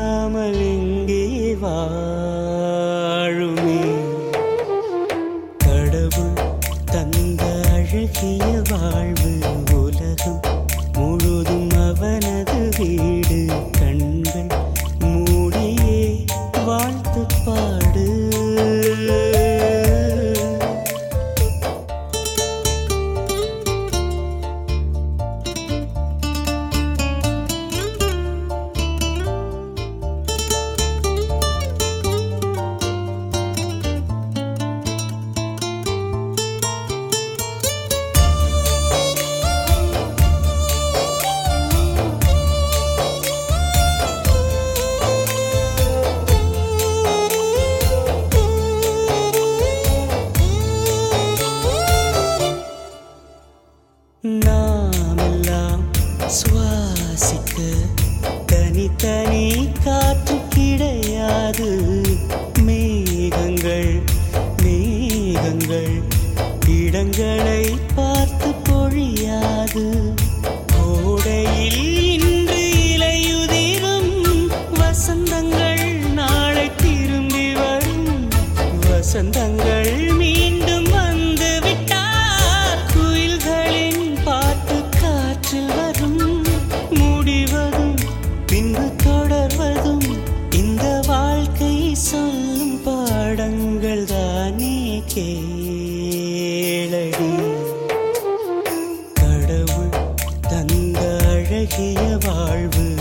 தீராமல் இங்கே வா. நீ காற்று கிடையாது. மேகங்கள் மேகங்கள் இடங்களை பார்த்து பொழியாது. கோடையில் இன்று இலையுதிரும் வசந்தங்கள் நாளை திரும்பி வரும். வசந்தங்கள் மீண்டும் கேளடி. கடவுள் தந்த அழகிய வாழ்வு.